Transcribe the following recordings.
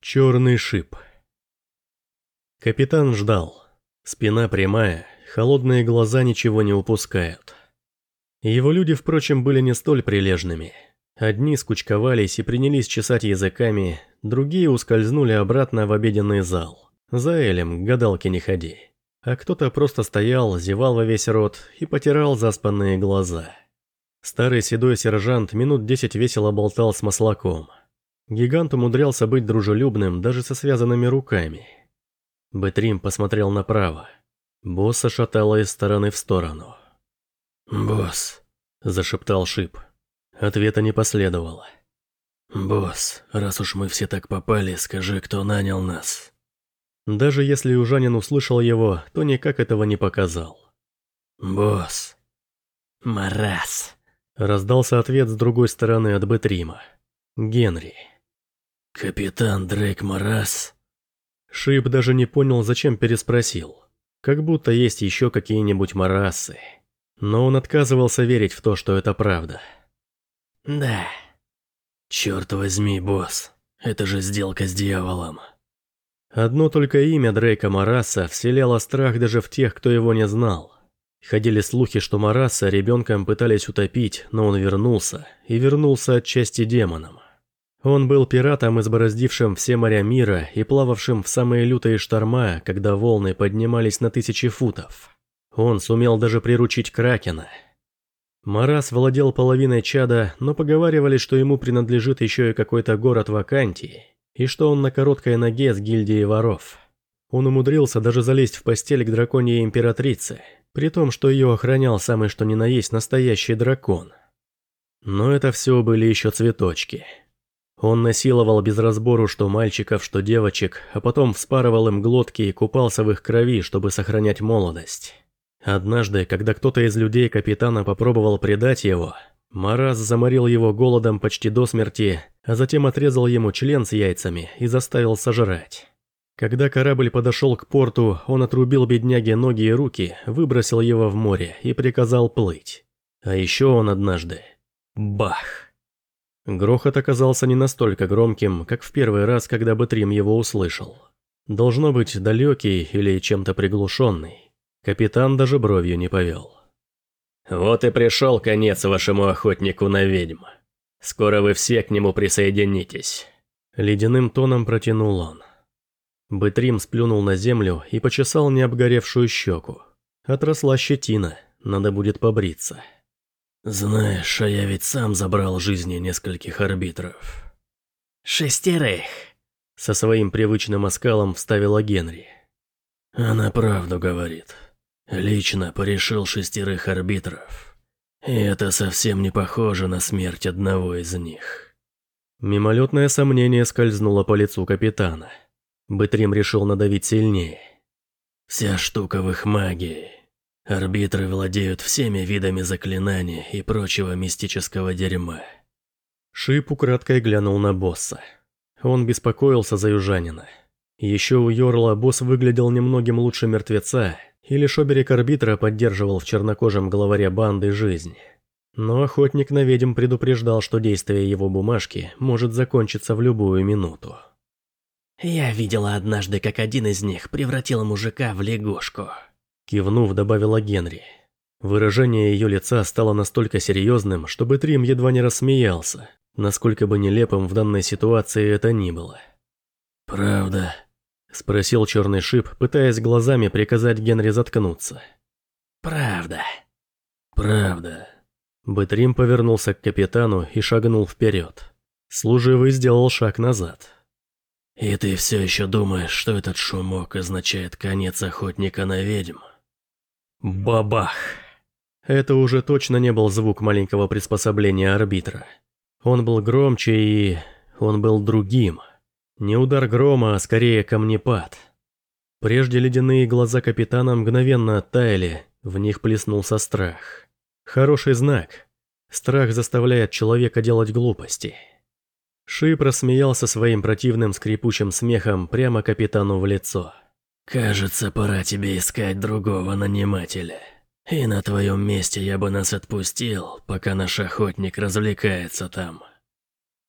Черный шип. Капитан ждал. Спина прямая, холодные глаза ничего не упускают. Его люди, впрочем, были не столь прилежными. Одни скучковались и принялись чесать языками, другие ускользнули обратно в обеденный зал. За Элем к гадалке не ходи. А кто-то просто стоял, зевал во весь рот и потирал заспанные глаза. Старый седой сержант минут десять весело болтал с маслаком. Гигант умудрялся быть дружелюбным даже со связанными руками. Бэтрим посмотрел направо. Босса шатало из стороны в сторону. «Босс», – зашептал Шип. Ответа не последовало. «Босс, раз уж мы все так попали, скажи, кто нанял нас». Даже если южанин услышал его, то никак этого не показал. «Босс». «Марас», – раздался ответ с другой стороны от Бэтрима. «Генри». «Капитан Дрейк Марас?» Шип даже не понял, зачем переспросил. Как будто есть еще какие-нибудь марасы. Но он отказывался верить в то, что это правда. «Да». «Черт возьми, босс, это же сделка с дьяволом». Одно только имя Дрейка Мараса вселяло страх даже в тех, кто его не знал. Ходили слухи, что Мараса ребенком пытались утопить, но он вернулся, и вернулся отчасти демоном. Он был пиратом, избороздившим все моря мира и плававшим в самые лютые шторма, когда волны поднимались на тысячи футов. Он сумел даже приручить Кракена. Марас владел половиной чада, но поговаривали, что ему принадлежит еще и какой-то город вакантии, и что он на короткой ноге с гильдией воров. Он умудрился даже залезть в постель к драконьей императрице, при том, что ее охранял самый что ни на есть настоящий дракон. Но это все были еще цветочки – он насиловал без разбору что мальчиков, что девочек, а потом вспарывал им глотки и купался в их крови, чтобы сохранять молодость. Однажды, когда кто-то из людей капитана попробовал предать его, Мараз заморил его голодом почти до смерти, а затем отрезал ему член с яйцами и заставил сожрать. Когда корабль подошел к порту, он отрубил бедняге ноги и руки, выбросил его в море и приказал плыть. А еще он однажды... Бах! Грохот оказался не настолько громким, как в первый раз, когда Бэтрим его услышал. Должно быть далекий или чем-то приглушенный. Капитан даже бровью не повел. «Вот и пришел конец вашему охотнику на ведьм. Скоро вы все к нему присоединитесь». Ледяным тоном протянул он. Бэтрим сплюнул на землю и почесал необгоревшую щеку. Отросла щетина, надо будет побриться. Знаешь, а я ведь сам забрал жизни нескольких арбитров. Шестерых. Со своим привычным оскалом вставила Генри. Она правду говорит. Лично порешил шестерых арбитров. И это совсем не похоже на смерть одного из них. Мимолетное сомнение скользнуло по лицу капитана. Бытрим решил надавить сильнее. Вся штука в их магии. Арбитры владеют всеми видами заклинаний и прочего мистического дерьма. Шип украдкой глянул на босса. Он беспокоился за южанина. Еще у Йорла босс выглядел немногим лучше мертвеца, и лишь оберег арбитра поддерживал в чернокожем главаре банды жизнь. Но охотник на ведьм предупреждал, что действие его бумажки может закончиться в любую минуту. «Я видела однажды, как один из них превратил мужика в лягушку», Кивнув, добавила Генри. Выражение ее лица стало настолько серьезным, что Бэтрим едва не рассмеялся, насколько бы нелепым в данной ситуации это ни было. «Правда?» – спросил черный шип, пытаясь глазами приказать Генри заткнуться. «Правда». «Правда». Бэтрим повернулся к капитану и шагнул вперед. Служивый сделал шаг назад. «И ты все еще думаешь, что этот шумок означает конец охотника на ведьм?» Бабах! Это уже точно не был звук маленького приспособления арбитра. Он был громче и... он был другим. Не удар грома, а скорее камнепад. Прежде ледяные глаза капитана мгновенно оттаяли, в них плеснулся страх. Хороший знак. Страх заставляет человека делать глупости. Шип рассмеялся своим противным скрипучим смехом прямо капитану в лицо. «Кажется, пора тебе искать другого нанимателя. И на твоем месте я бы нас отпустил, пока наш охотник развлекается там».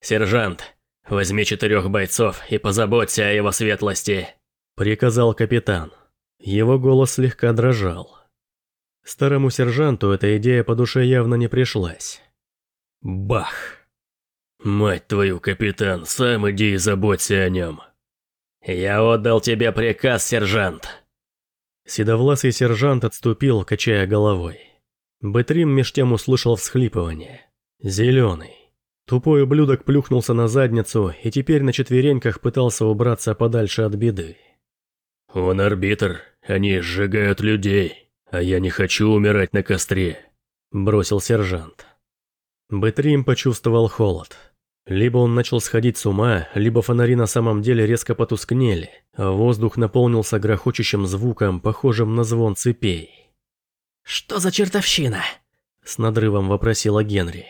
«Сержант, возьми четырех бойцов и позаботься о его светлости», – приказал капитан. Его голос слегка дрожал. Старому сержанту эта идея по душе явно не пришлась. Бах! «Мать твою, капитан, сам иди и заботься о нем». «Я отдал тебе приказ, сержант». Седовласый сержант отступил, качая головой. Бэтрим меж тем услышал всхлипывание. Зеленый. Тупой ублюдок плюхнулся на задницу и теперь на четвереньках пытался убраться подальше от беды. «Он арбитр, они сжигают людей, а я не хочу умирать на костре», – бросил сержант. Бэтрим почувствовал холод. Либо он начал сходить с ума, либо фонари на самом деле резко потускнели, а воздух наполнился грохочущим звуком, похожим на звон цепей. «Что за чертовщина?» – с надрывом вопросила Генри.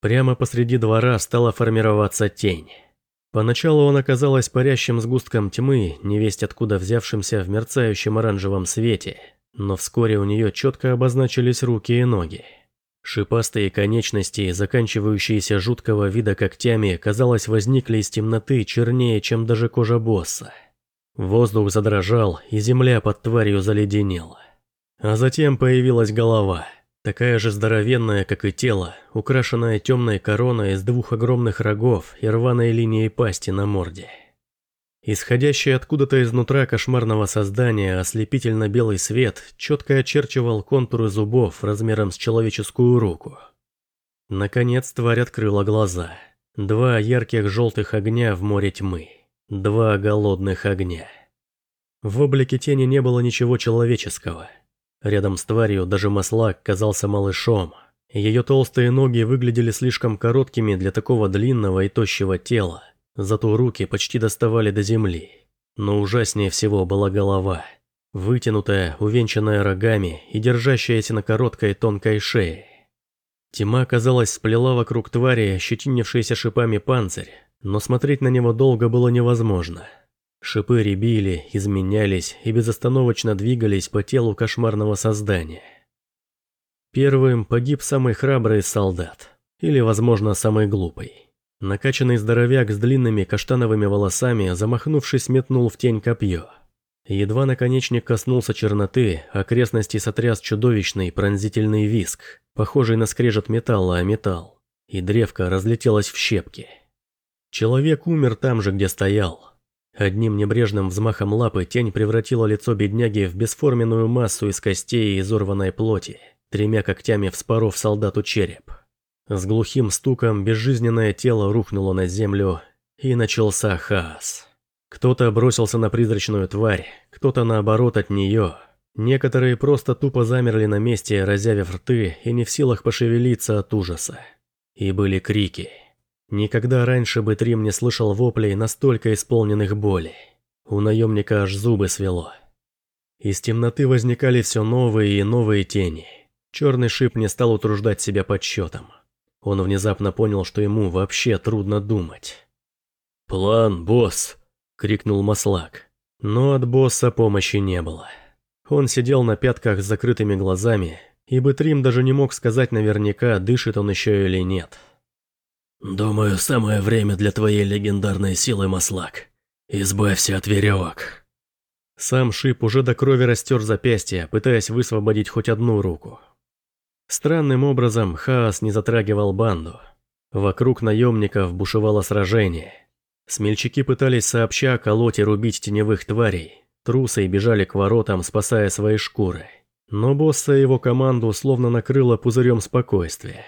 Прямо посреди двора стала формироваться тень. Поначалу он оказалась парящим сгустком тьмы, невесть откуда взявшимся в мерцающем оранжевом свете, но вскоре у нее четко обозначились руки и ноги. Шипастые конечности, заканчивающиеся жуткого вида когтями, казалось, возникли из темноты чернее, чем даже кожа босса. Воздух задрожал, и земля под тварью заледенела. А затем появилась голова, такая же здоровенная, как и тело, украшенная темной короной из двух огромных рогов и рваной линией пасти на морде. Исходящий откуда-то изнутра кошмарного создания ослепительно-белый свет четко очерчивал контуры зубов размером с человеческую руку. Наконец тварь открыла глаза. Два ярких желтых огня в море тьмы. Два голодных огня. В облике тени не было ничего человеческого. Рядом с тварью даже маслак казался малышом. Ее толстые ноги выглядели слишком короткими для такого длинного и тощего тела. Зато руки почти доставали до земли. Но ужаснее всего была голова. Вытянутая, увенчанная рогами и держащаяся на короткой тонкой шее. Тьма, казалось, сплела вокруг твари ощетинившийся шипами панцирь, но смотреть на него долго было невозможно. Шипы ребили, изменялись и безостановочно двигались по телу кошмарного создания. Первым погиб самый храбрый солдат, или, возможно, самый глупый. Накачанный здоровяк с длинными каштановыми волосами, замахнувшись, метнул в тень копье. Едва наконечник коснулся черноты, окрестности сотряс чудовищный пронзительный виск, похожий на скрежет металла о металл, и древко разлетелось в щепки. Человек умер там же, где стоял. Одним небрежным взмахом лапы тень превратила лицо бедняги в бесформенную массу из костей и изорванной плоти, тремя когтями вспоров солдату череп. С глухим стуком безжизненное тело рухнуло на землю, и начался хаос. Кто-то бросился на призрачную тварь, кто-то наоборот от нее. Некоторые просто тупо замерли на месте, разявив рты и не в силах пошевелиться от ужаса. И были крики. Никогда раньше бы Трим не слышал воплей настолько исполненных боли. У наемника аж зубы свело. Из темноты возникали все новые и новые тени. Черный шип не стал утруждать себя подсчетом. Он внезапно понял, что ему вообще трудно думать. «План, босс!» – крикнул Маслак. Но от босса помощи не было. Он сидел на пятках с закрытыми глазами, и Бэтрим даже не мог сказать наверняка, дышит он еще или нет. «Думаю, самое время для твоей легендарной силы, Маслак. Избавься от веревок». Сам Шип уже до крови растер запястье, пытаясь высвободить хоть одну руку. Странным образом хаос не затрагивал банду. Вокруг наемников бушевало сражение. Смельчаки пытались сообща колоть и рубить теневых тварей. Трусы бежали к воротам, спасая свои шкуры. Но босса и его команду словно накрыло пузырем спокойствия.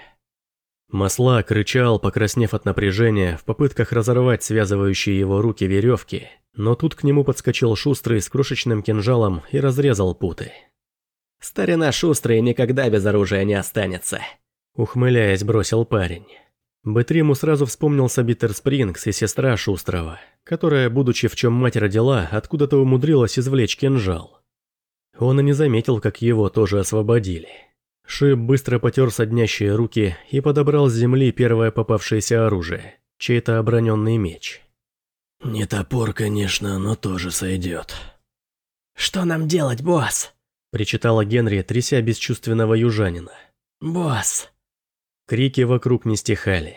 Масла кричал, покраснев от напряжения, в попытках разорвать связывающие его руки веревки, но тут к нему подскочил шустрый с крошечным кинжалом и разрезал путы. Старина шустрый никогда без оружия не останется. Ухмыляясь, бросил парень. Бэтриму сразу вспомнился Биттер Спрингс и сестра Шустрого, которая, будучи в чем мать родила, откуда-то умудрилась извлечь кинжал. Он и не заметил, как его тоже освободили. Шип быстро потер соднящие руки и подобрал с земли первое попавшееся оружие, чей-то оброненный меч. «Не топор, конечно, но тоже сойдет». «Что нам делать, босс?» Причитала Генри, тряся бесчувственного южанина. «Босс!» Крики вокруг не стихали.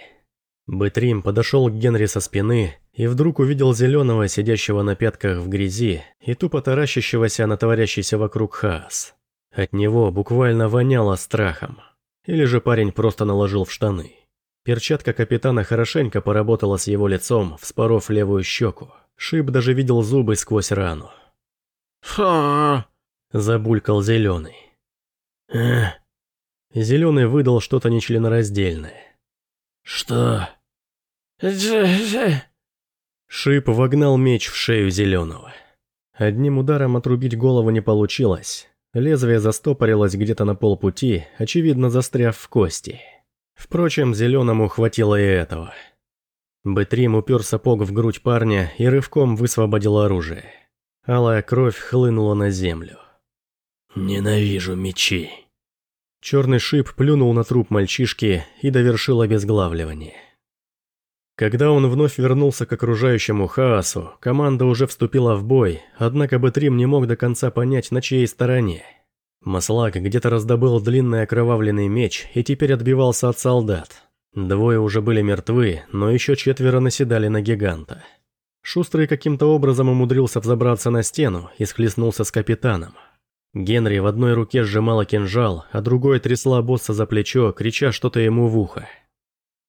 Бэтрим подошел к Генри со спины и вдруг увидел зеленого, сидящего на пятках в грязи и тупо таращащегося на творящийся вокруг хаос. От него буквально воняло страхом. Или же парень просто наложил в штаны. Перчатка капитана хорошенько поработала с его лицом, вспоров левую щеку. Шип даже видел зубы сквозь рану. «Ха!» – забулькал зеленый. «Эх». Зеленый выдал что-то нечленораздельное. «Что?» Шип вогнал меч в шею зеленого. Одним ударом отрубить голову не получилось. Лезвие застопорилось где-то на полпути, очевидно застряв в кости. Впрочем, зеленому хватило и этого. Бэтрим упер сапог в грудь парня и рывком высвободил оружие. Алая кровь хлынула на землю. «Ненавижу мечи». Черный шип плюнул на труп мальчишки и довершил обезглавливание. Когда он вновь вернулся к окружающему хаосу, команда уже вступила в бой, однако Бэтрим не мог до конца понять, на чьей стороне. Маслак где-то раздобыл длинный окровавленный меч и теперь отбивался от солдат. Двое уже были мертвы, но еще четверо наседали на гиганта. Шустрый каким-то образом умудрился взобраться на стену и схлестнулся с капитаном. Генри в одной руке сжимала кинжал, а другой трясла босса за плечо, крича что-то ему в ухо.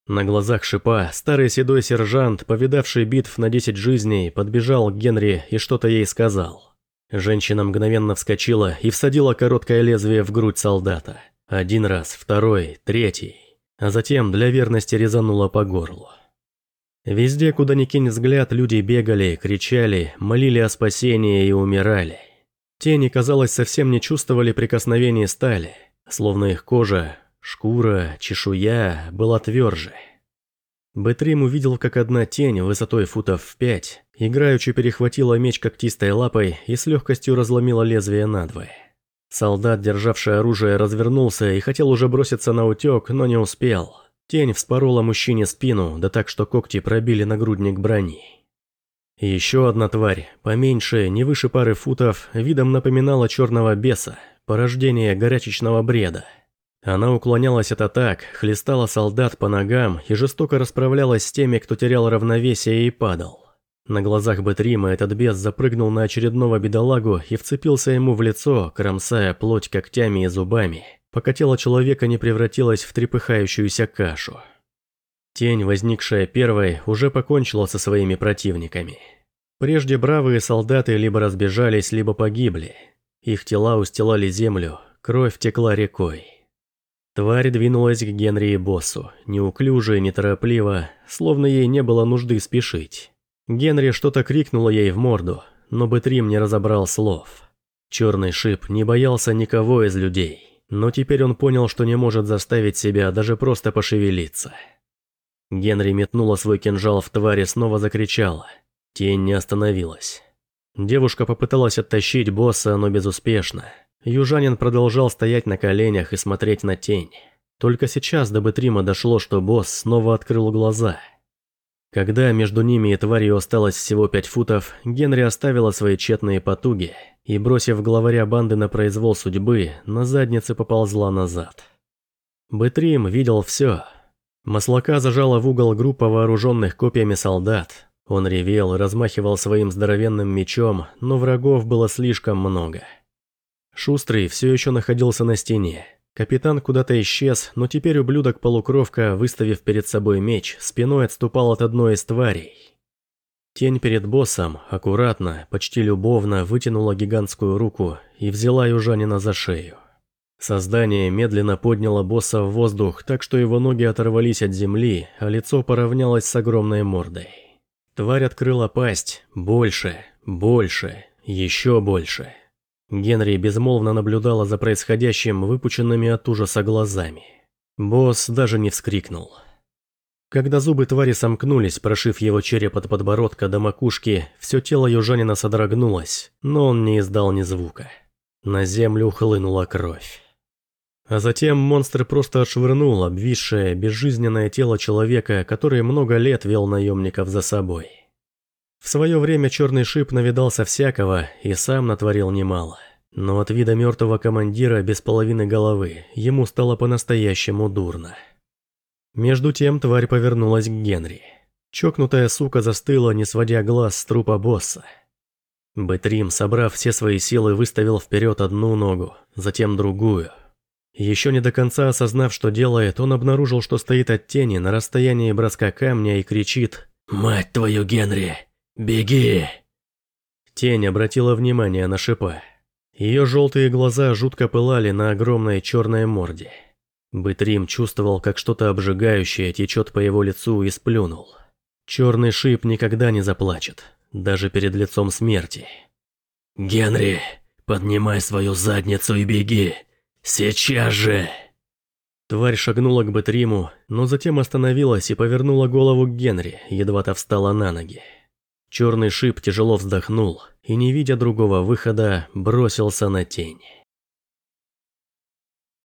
На глазах шипа старый седой сержант, повидавший битв на 10 жизней, подбежал к Генри и что-то ей сказал. Женщина мгновенно вскочила и всадила короткое лезвие в грудь солдата. Один раз, второй, третий. А затем для верности резанула по горлу. Везде, куда ни кинь взгляд, люди бегали, кричали, молили о спасении и умирали. Тени, казалось, совсем не чувствовали прикосновений стали, словно их кожа, шкура, чешуя была тверже. Бэтрим увидел, как одна тень высотой футов в пять, играючи перехватила меч когтистой лапой и с легкостью разломила лезвие надвое. Солдат, державший оружие, развернулся и хотел уже броситься на утек, но не успел. Тень вспорола мужчине спину, да так, что когти пробили нагрудник брони. Еще одна тварь, поменьше, не выше пары футов, видом напоминала черного беса, порождение горячечного бреда. Она уклонялась от атак, хлестала солдат по ногам и жестоко расправлялась с теми, кто терял равновесие и падал. На глазах Бэтрима этот бес запрыгнул на очередного бедолагу и вцепился ему в лицо, кромсая плоть когтями и зубами, пока тело человека не превратилось в трепыхающуюся кашу. Тень, возникшая первой, уже покончила со своими противниками. Прежде бравые солдаты либо разбежались, либо погибли. Их тела устилали землю, кровь текла рекой. Тварь двинулась к Генри и боссу, неуклюже и неторопливо, словно ей не было нужды спешить. Генри что-то крикнула ей в морду, но Бэтрим не разобрал слов. Черный шип не боялся никого из людей, но теперь он понял, что не может заставить себя даже просто пошевелиться. Генри метнула свой кинжал в тварь и снова закричала. Тень не остановилась. Девушка попыталась оттащить босса, но безуспешно. Южанин продолжал стоять на коленях и смотреть на тень. Только сейчас до Бетрима дошло, что босс снова открыл глаза. Когда между ними и тварью осталось всего пять футов, Генри оставила свои тщетные потуги и, бросив главаря банды на произвол судьбы, на заднице поползла назад. Бэтрим видел все. Маслака зажала в угол группа вооруженных копьями солдат. Он ревел, размахивал своим здоровенным мечом, но врагов было слишком много. Шустрый все еще находился на стене. Капитан куда-то исчез, но теперь ублюдок-полукровка, выставив перед собой меч, спиной отступал от одной из тварей. Тень перед боссом, аккуратно, почти любовно вытянула гигантскую руку и взяла южанина за шею. Создание медленно подняло босса в воздух, так что его ноги оторвались от земли, а лицо поравнялось с огромной мордой. Тварь открыла пасть, больше, больше, еще больше. Генри безмолвно наблюдала за происходящим выпученными от ужаса глазами. Босс даже не вскрикнул. Когда зубы твари сомкнулись, прошив его череп от подбородка до макушки, все тело южанина содрогнулось, но он не издал ни звука. На землю хлынула кровь. А затем монстр просто отшвырнул обвисшее, безжизненное тело человека, который много лет вел наемников за собой. В свое время черный шип навидался всякого и сам натворил немало. Но от вида мертвого командира без половины головы ему стало по-настоящему дурно. Между тем тварь повернулась к Генри. Чокнутая сука застыла, не сводя глаз с трупа босса. Бэтрим, собрав все свои силы, выставил вперед одну ногу, затем другую. Еще не до конца осознав, что делает, он обнаружил, что стоит от тени на расстоянии броска камня и кричит «Мать твою, Генри! Беги!» Тень обратила внимание на шипа. Ее желтые глаза жутко пылали на огромной черной морде. Бытрим чувствовал, как что-то обжигающее течет по его лицу и сплюнул. Черный шип никогда не заплачет, даже перед лицом смерти. «Генри, поднимай свою задницу и беги! Сейчас же!» Тварь шагнула к Бэтриму, но затем остановилась и повернула голову к Генри, едва-то встала на ноги. Черный шип тяжело вздохнул и, не видя другого выхода, бросился на тень.